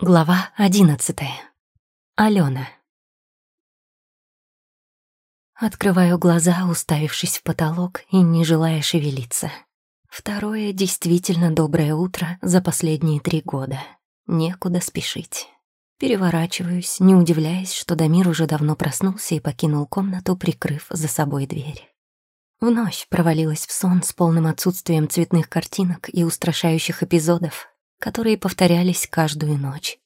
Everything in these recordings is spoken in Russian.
Глава одиннадцатая. Алена. Открываю глаза, уставившись в потолок и не желая шевелиться. Второе действительно доброе утро за последние три года. Некуда спешить. Переворачиваюсь, не удивляясь, что Дамир уже давно проснулся и покинул комнату, прикрыв за собой дверь. Вновь провалилась в сон с полным отсутствием цветных картинок и устрашающих эпизодов, которые повторялись каждую ночь.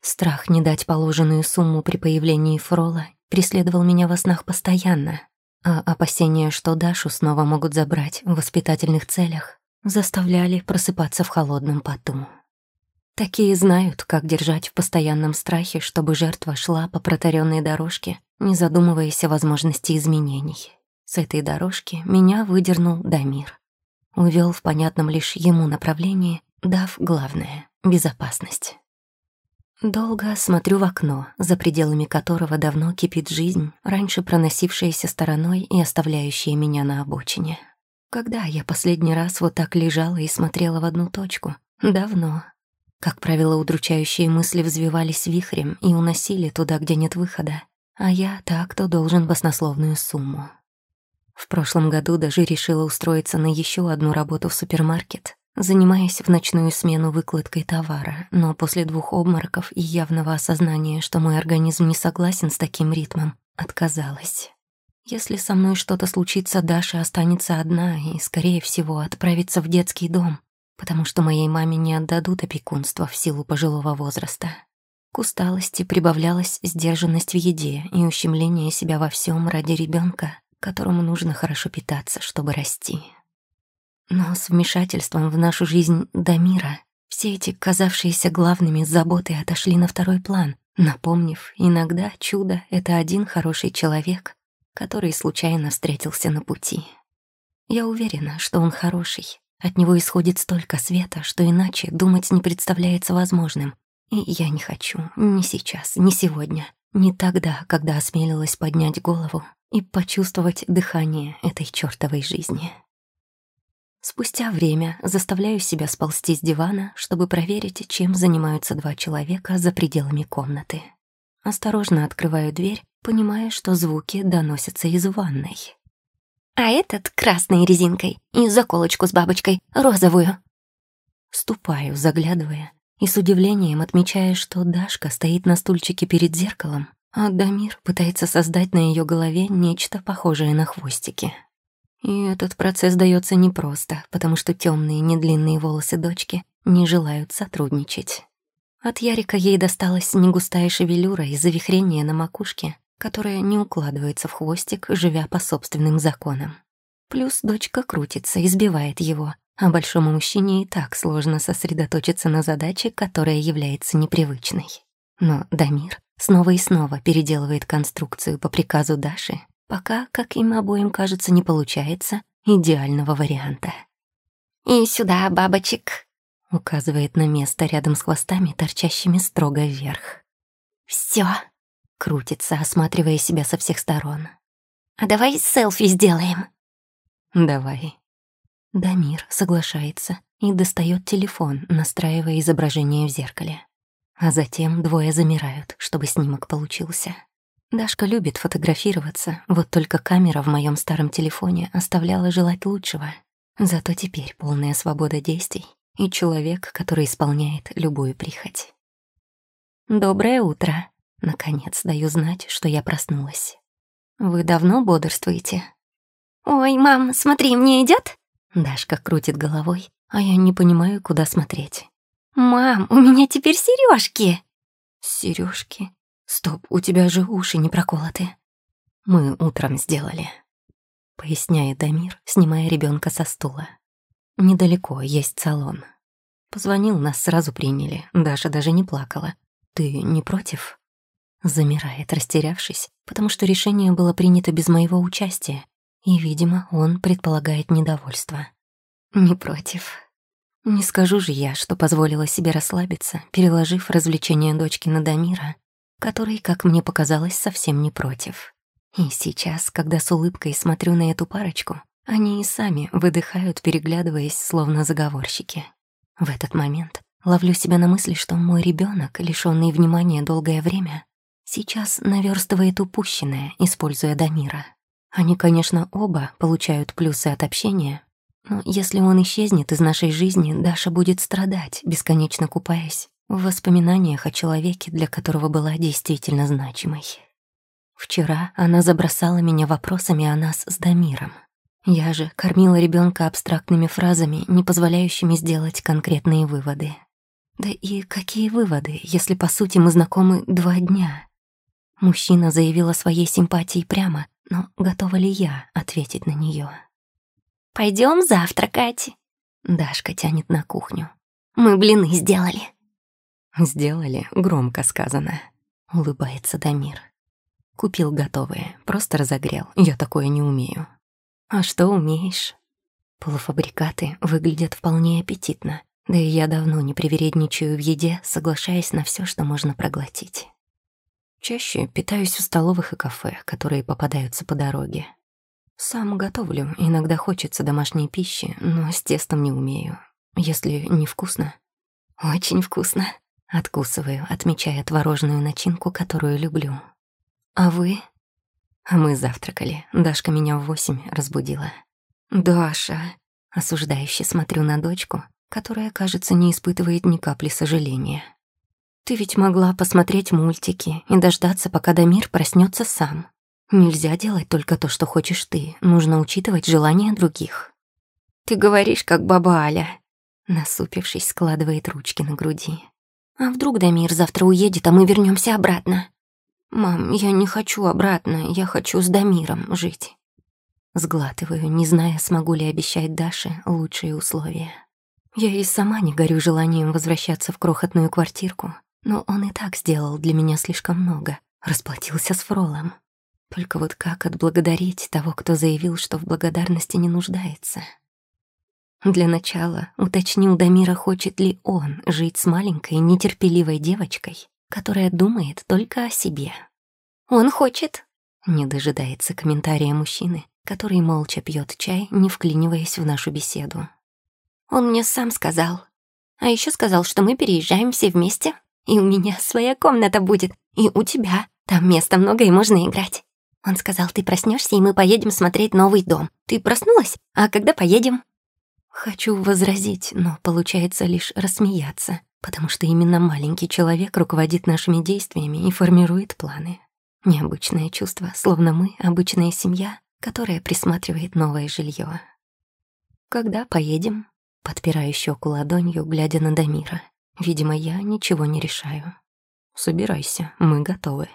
Страх не дать положенную сумму при появлении Фрола преследовал меня во снах постоянно, а опасения, что Дашу снова могут забрать в воспитательных целях, заставляли просыпаться в холодном поту. Такие знают, как держать в постоянном страхе, чтобы жертва шла по протаренной дорожке, не задумываясь о возможности изменений. С этой дорожки меня выдернул Дамир. Увел в понятном лишь ему направлении дав главное — безопасность. Долго смотрю в окно, за пределами которого давно кипит жизнь, раньше проносившаяся стороной и оставляющая меня на обочине. Когда я последний раз вот так лежала и смотрела в одну точку? Давно. Как правило, удручающие мысли взвивались вихрем и уносили туда, где нет выхода, а я так-то должен баснословную сумму. В прошлом году даже решила устроиться на еще одну работу в супермаркет, занимаясь в ночную смену выкладкой товара, но после двух обмороков и явного осознания, что мой организм не согласен с таким ритмом, отказалась. Если со мной что-то случится, Даша останется одна и, скорее всего, отправится в детский дом, потому что моей маме не отдадут опекунство в силу пожилого возраста. К усталости прибавлялась сдержанность в еде и ущемление себя во всем ради ребенка, которому нужно хорошо питаться, чтобы расти. Но с вмешательством в нашу жизнь до мира все эти казавшиеся главными заботы отошли на второй план, напомнив, иногда чудо — это один хороший человек, который случайно встретился на пути. Я уверена, что он хороший. От него исходит столько света, что иначе думать не представляется возможным. И я не хочу, ни сейчас, ни сегодня, ни тогда, когда осмелилась поднять голову и почувствовать дыхание этой чёртовой жизни. Спустя время заставляю себя сползти с дивана, чтобы проверить, чем занимаются два человека за пределами комнаты. Осторожно открываю дверь, понимая, что звуки доносятся из ванной. «А этот красной резинкой и заколочку с бабочкой розовую». Ступаю, заглядывая, и с удивлением отмечая, что Дашка стоит на стульчике перед зеркалом, а Дамир пытается создать на ее голове нечто похожее на хвостики. И этот процесс дается непросто, потому что темные недлинные волосы дочки не желают сотрудничать. От Ярика ей досталась негустая шевелюра и завихрение на макушке, которая не укладывается в хвостик, живя по собственным законам. Плюс дочка крутится, избивает его, а большому мужчине и так сложно сосредоточиться на задаче, которая является непривычной. Но Дамир снова и снова переделывает конструкцию по приказу Даши, Пока, как им обоим кажется, не получается идеального варианта. «И сюда, бабочек», — указывает на место рядом с хвостами, торчащими строго вверх. «Всё», — крутится, осматривая себя со всех сторон. «А давай селфи сделаем». «Давай». Дамир соглашается и достает телефон, настраивая изображение в зеркале. А затем двое замирают, чтобы снимок получился. Дашка любит фотографироваться, вот только камера в моем старом телефоне оставляла желать лучшего. Зато теперь полная свобода действий и человек, который исполняет любую прихоть. «Доброе утро!» Наконец даю знать, что я проснулась. «Вы давно бодрствуете?» «Ой, мам, смотри, мне идет? Дашка крутит головой, а я не понимаю, куда смотреть. «Мам, у меня теперь сережки. Сережки? «Стоп, у тебя же уши не проколоты». «Мы утром сделали», — поясняет Дамир, снимая ребенка со стула. «Недалеко есть салон. Позвонил, нас сразу приняли. Даша даже не плакала. Ты не против?» Замирает, растерявшись, потому что решение было принято без моего участия, и, видимо, он предполагает недовольство. «Не против», не скажу же я, что позволила себе расслабиться, переложив развлечение дочки на Дамира который, как мне показалось, совсем не против. И сейчас, когда с улыбкой смотрю на эту парочку, они и сами выдыхают, переглядываясь, словно заговорщики. В этот момент Ловлю себя на мысли, что мой ребенок, лишённый внимания долгое время, сейчас наверстывает упущенное, используя Дамира. Они, конечно, оба получают плюсы от общения, но если он исчезнет из нашей жизни, Даша будет страдать, бесконечно купаясь в воспоминаниях о человеке, для которого была действительно значимой. Вчера она забросала меня вопросами о нас с Дамиром. Я же кормила ребенка абстрактными фразами, не позволяющими сделать конкретные выводы. Да и какие выводы, если по сути мы знакомы два дня? Мужчина заявил о своей симпатии прямо, но готова ли я ответить на нее? Пойдем завтракать. Дашка тянет на кухню. Мы блины сделали. Сделали, громко сказано. Улыбается Дамир. Купил готовые, просто разогрел. Я такое не умею. А что умеешь? Полуфабрикаты выглядят вполне аппетитно. Да и я давно не привередничаю в еде, соглашаясь на все, что можно проглотить. Чаще питаюсь в столовых и кафе, которые попадаются по дороге. Сам готовлю, иногда хочется домашней пищи, но с тестом не умею. Если невкусно. Очень вкусно. Откусываю, отмечая творожную начинку, которую люблю. А вы? Мы завтракали. Дашка меня в восемь разбудила. Даша. Осуждающе смотрю на дочку, которая, кажется, не испытывает ни капли сожаления. Ты ведь могла посмотреть мультики и дождаться, пока Дамир проснется сам. Нельзя делать только то, что хочешь ты. Нужно учитывать желания других. Ты говоришь, как баба Аля. Насупившись, складывает ручки на груди. А вдруг Дамир завтра уедет, а мы вернемся обратно? Мам, я не хочу обратно, я хочу с Дамиром жить. Сглатываю, не зная, смогу ли обещать Даше лучшие условия. Я и сама не горю желанием возвращаться в крохотную квартирку, но он и так сделал для меня слишком много, расплатился с Фролом. Только вот как отблагодарить того, кто заявил, что в благодарности не нуждается? Для начала уточнил Дамира, хочет ли он жить с маленькой, нетерпеливой девочкой, которая думает только о себе. «Он хочет», — не дожидается комментария мужчины, который молча пьет чай, не вклиниваясь в нашу беседу. Он мне сам сказал. А еще сказал, что мы переезжаем все вместе, и у меня своя комната будет, и у тебя. Там места много, и можно играть. Он сказал, ты проснешься, и мы поедем смотреть новый дом. Ты проснулась? А когда поедем? Хочу возразить, но получается лишь рассмеяться, потому что именно маленький человек руководит нашими действиями и формирует планы. Необычное чувство, словно мы — обычная семья, которая присматривает новое жилье. Когда поедем? Подпираю щеку ладонью, глядя на Дамира. Видимо, я ничего не решаю. Собирайся, мы готовы.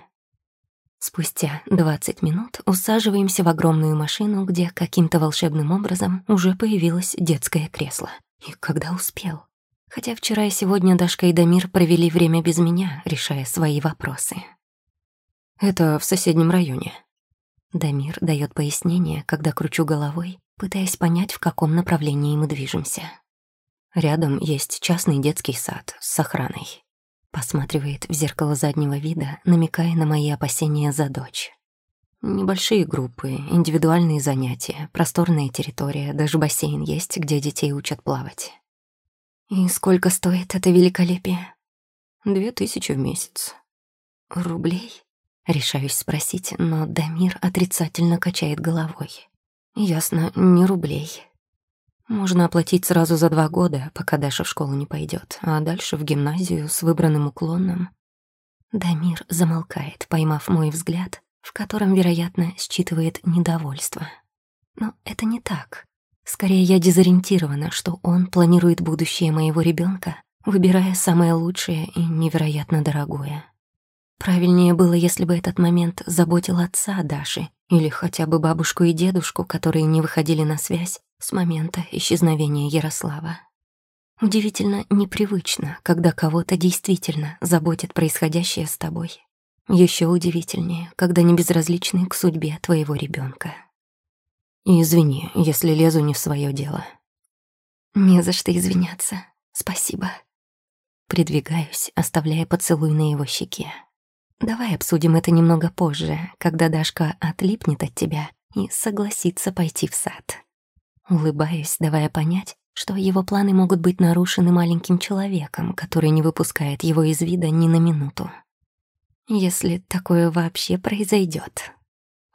Спустя 20 минут усаживаемся в огромную машину, где каким-то волшебным образом уже появилось детское кресло. И когда успел? Хотя вчера и сегодня Дашка и Дамир провели время без меня, решая свои вопросы. Это в соседнем районе. Дамир дает пояснение, когда кручу головой, пытаясь понять, в каком направлении мы движемся. Рядом есть частный детский сад с охраной. Посматривает в зеркало заднего вида, намекая на мои опасения за дочь. Небольшие группы, индивидуальные занятия, просторная территория, даже бассейн есть, где детей учат плавать. И сколько стоит это великолепие? Две тысячи в месяц. Рублей? Решаюсь спросить, но Дамир отрицательно качает головой. Ясно, не рублей. Можно оплатить сразу за два года, пока Даша в школу не пойдет, а дальше в гимназию с выбранным уклоном. Дамир замолкает, поймав мой взгляд, в котором, вероятно, считывает недовольство. Но это не так. Скорее, я дезориентирована, что он планирует будущее моего ребенка, выбирая самое лучшее и невероятно дорогое. Правильнее было, если бы этот момент заботил отца Даши или хотя бы бабушку и дедушку, которые не выходили на связь с момента исчезновения Ярослава. Удивительно непривычно, когда кого-то действительно заботит происходящее с тобой. Еще удивительнее, когда не безразличны к судьбе твоего ребенка. Извини, если лезу не в свое дело. Не за что извиняться. Спасибо. Придвигаюсь, оставляя поцелуй на его щеке. Давай обсудим это немного позже, когда Дашка отлипнет от тебя и согласится пойти в сад. Улыбаюсь, давая понять, что его планы могут быть нарушены маленьким человеком, который не выпускает его из вида ни на минуту. Если такое вообще произойдет.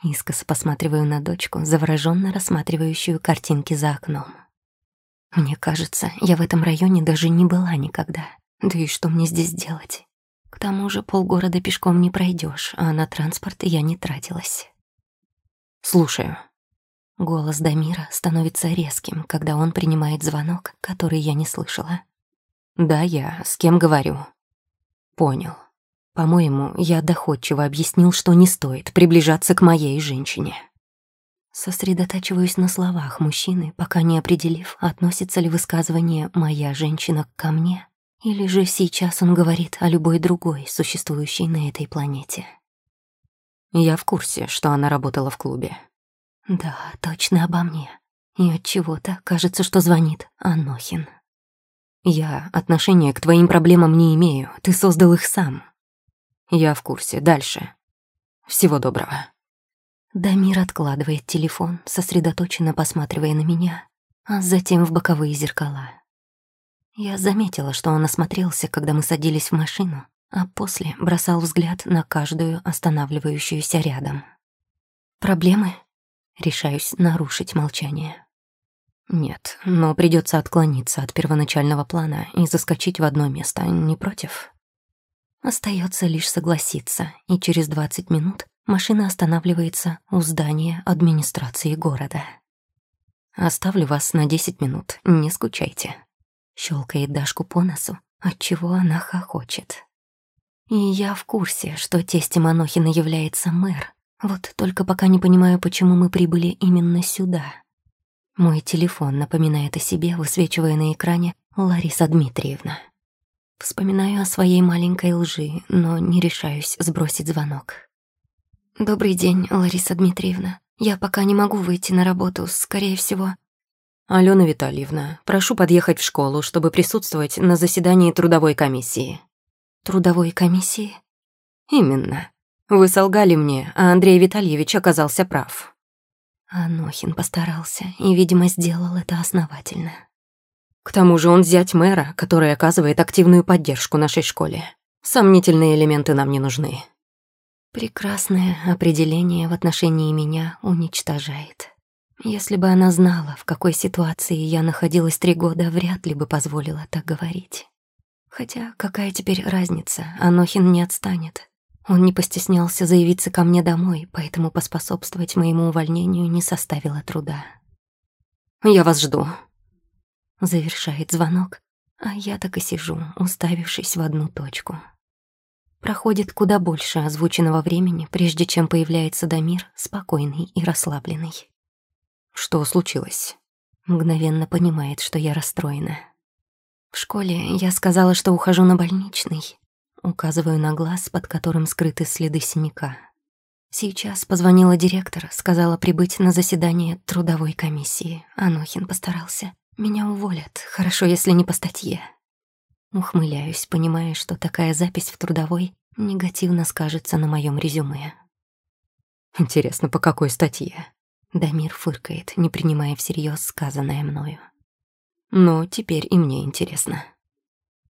Искоса посматриваю на дочку, завороженно рассматривающую картинки за окном. Мне кажется, я в этом районе даже не была никогда. Да и что мне здесь делать? К тому же полгорода пешком не пройдешь, а на транспорт я не тратилась. «Слушаю». Голос Дамира становится резким, когда он принимает звонок, который я не слышала. «Да, я. С кем говорю?» «Понял. По-моему, я доходчиво объяснил, что не стоит приближаться к моей женщине». Сосредотачиваюсь на словах мужчины, пока не определив, относится ли высказывание «моя женщина» ко мне, или же сейчас он говорит о любой другой, существующей на этой планете. Я в курсе, что она работала в клубе. Да, точно обо мне. И от чего-то кажется, что звонит Анохин. Я отношения к твоим проблемам не имею, ты создал их сам. Я в курсе. Дальше. Всего доброго. Дамир откладывает телефон, сосредоточенно посматривая на меня, а затем в боковые зеркала. Я заметила, что он осмотрелся, когда мы садились в машину, а после бросал взгляд на каждую останавливающуюся рядом. «Проблемы?» Решаюсь нарушить молчание. «Нет, но придется отклониться от первоначального плана и заскочить в одно место, не против?» Остается лишь согласиться, и через 20 минут машина останавливается у здания администрации города. «Оставлю вас на 10 минут, не скучайте», — щелкает Дашку по носу, отчего она хохочет. И я в курсе, что тестем Анохина является мэр, вот только пока не понимаю, почему мы прибыли именно сюда. Мой телефон напоминает о себе, высвечивая на экране Лариса Дмитриевна. Вспоминаю о своей маленькой лжи, но не решаюсь сбросить звонок. «Добрый день, Лариса Дмитриевна. Я пока не могу выйти на работу, скорее всего...» «Алена Витальевна, прошу подъехать в школу, чтобы присутствовать на заседании трудовой комиссии». «Трудовой комиссии?» «Именно. Вы солгали мне, а Андрей Витальевич оказался прав». Анохин постарался и, видимо, сделал это основательно. К тому же он зять мэра, который оказывает активную поддержку нашей школе. Сомнительные элементы нам не нужны. Прекрасное определение в отношении меня уничтожает. Если бы она знала, в какой ситуации я находилась три года, вряд ли бы позволила так говорить. Хотя какая теперь разница, Анохин не отстанет. Он не постеснялся заявиться ко мне домой, поэтому поспособствовать моему увольнению не составило труда. «Я вас жду», Завершает звонок, а я так и сижу, уставившись в одну точку. Проходит куда больше озвученного времени, прежде чем появляется Дамир, спокойный и расслабленный. Что случилось? Мгновенно понимает, что я расстроена. В школе я сказала, что ухожу на больничный. Указываю на глаз, под которым скрыты следы синяка. Сейчас позвонила директор, сказала прибыть на заседание трудовой комиссии. Анохин постарался. Меня уволят, хорошо, если не по статье. Ухмыляюсь, понимая, что такая запись в трудовой негативно скажется на моем резюме. Интересно, по какой статье? Дамир фыркает, не принимая всерьез сказанное мною. Но теперь и мне интересно.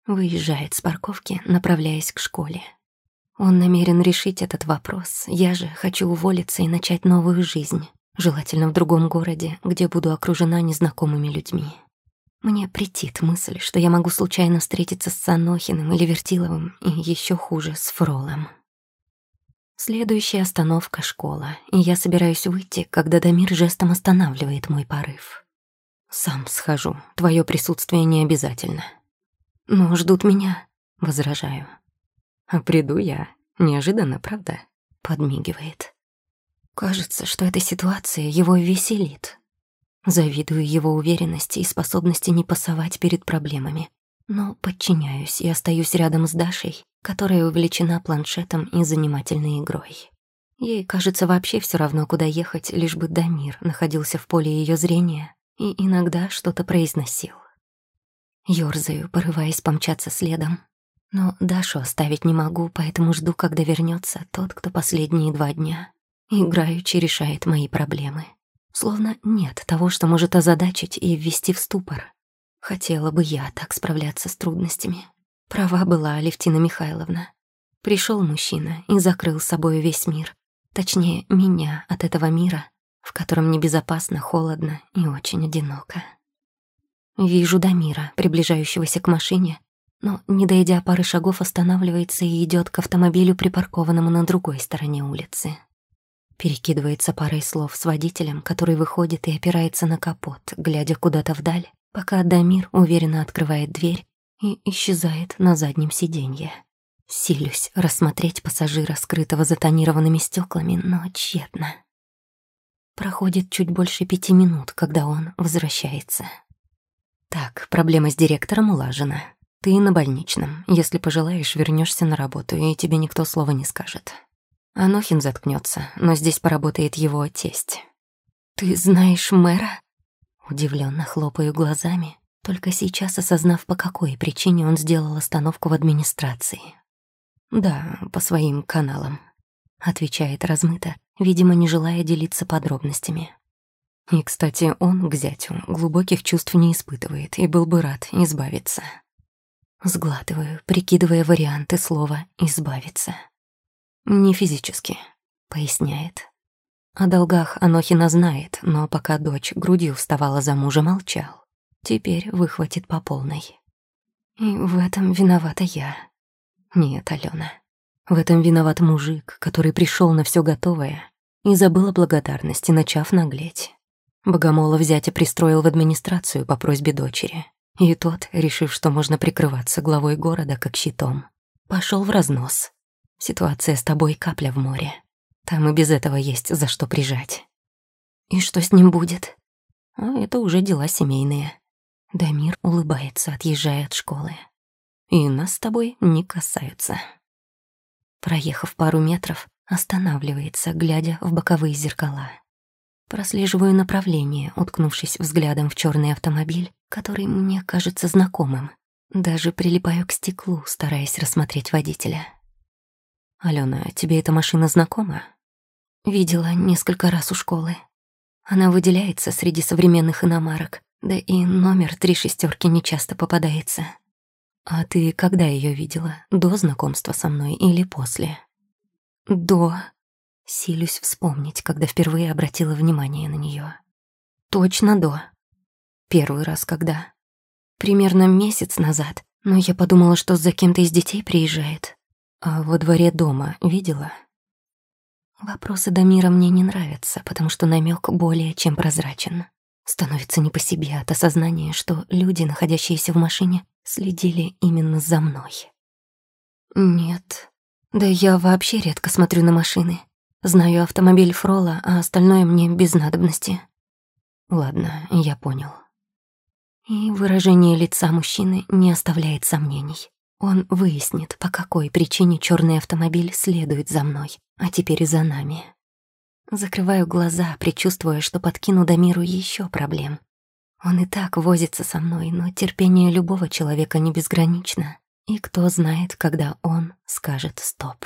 Выезжает с парковки, направляясь к школе. Он намерен решить этот вопрос. Я же хочу уволиться и начать новую жизнь желательно в другом городе, где буду окружена незнакомыми людьми. Мне претит мысль, что я могу случайно встретиться с Санохиным или Вертиловым, и еще хуже, с Фролом. Следующая остановка — школа, и я собираюсь выйти, когда Дамир жестом останавливает мой порыв. «Сам схожу, твое присутствие не обязательно». «Но ждут меня», — возражаю. «А приду я. Неожиданно, правда?» — подмигивает. Кажется, что эта ситуация его веселит. Завидую его уверенности и способности не пасовать перед проблемами. Но подчиняюсь и остаюсь рядом с Дашей, которая увлечена планшетом и занимательной игрой. Ей, кажется, вообще все равно, куда ехать, лишь бы Дамир находился в поле ее зрения и иногда что-то произносил. Ёрзаю, порываясь помчаться следом. Но Дашу оставить не могу, поэтому жду, когда вернется тот, кто последние два дня играючи решает мои проблемы. Словно нет того, что может озадачить и ввести в ступор. Хотела бы я так справляться с трудностями. Права была Алевтина Михайловна. Пришел мужчина и закрыл собой весь мир. Точнее, меня от этого мира, в котором небезопасно, холодно и очень одиноко. Вижу Дамира, приближающегося к машине, но, не дойдя пары шагов, останавливается и идет к автомобилю, припаркованному на другой стороне улицы. Перекидывается парой слов с водителем, который выходит и опирается на капот, глядя куда-то вдаль, пока Дамир уверенно открывает дверь и исчезает на заднем сиденье. Силюсь рассмотреть пассажира, скрытого за тонированными стеклами, но тщетно. Проходит чуть больше пяти минут, когда он возвращается. Так, проблема с директором улажена. Ты на больничном. Если пожелаешь, вернешься на работу, и тебе никто слова не скажет. Анохин заткнется, но здесь поработает его тесть. Ты знаешь мэра? Удивленно хлопаю глазами, только сейчас осознав, по какой причине он сделал остановку в администрации. Да, по своим каналам, отвечает размыто, видимо, не желая делиться подробностями. И, кстати, он к зятю глубоких чувств не испытывает и был бы рад избавиться. Сглатываю, прикидывая варианты слова «избавиться». «Не физически», — поясняет. О долгах Анохина знает, но пока дочь грудью вставала за мужа, молчал. Теперь выхватит по полной. И в этом виновата я. Нет, Алена. В этом виноват мужик, который пришел на все готовое и забыл о благодарности, начав наглеть. Богомола взятя пристроил в администрацию по просьбе дочери. И тот, решив, что можно прикрываться главой города как щитом, пошел в разнос. Ситуация с тобой капля в море. Там и без этого есть за что прижать. И что с ним будет? А это уже дела семейные. Дамир улыбается, отъезжая от школы. И нас с тобой не касаются. Проехав пару метров, останавливается, глядя в боковые зеркала. Прослеживаю направление, уткнувшись взглядом в черный автомобиль, который мне кажется знакомым. Даже прилипаю к стеклу, стараясь рассмотреть водителя. «Алена, тебе эта машина знакома?» «Видела несколько раз у школы. Она выделяется среди современных иномарок, да и номер три шестерки нечасто попадается. А ты когда ее видела? До знакомства со мной или после?» «До», Силюсь вспомнить, когда впервые обратила внимание на нее. Точно до. Первый раз когда? Примерно месяц назад, но я подумала, что за кем-то из детей приезжает. А во дворе дома видела? Вопросы Дамира мне не нравятся, потому что намек более чем прозрачен. Становится не по себе от осознания, что люди, находящиеся в машине, следили именно за мной. Нет, да я вообще редко смотрю на машины. Знаю автомобиль Фрола, а остальное мне без надобности. Ладно, я понял. И выражение лица мужчины не оставляет сомнений. Он выяснит, по какой причине черный автомобиль следует за мной, а теперь и за нами. Закрываю глаза, предчувствуя, что подкину Дамиру еще проблем. Он и так возится со мной, но терпение любого человека не безгранично. И кто знает, когда он скажет «стоп».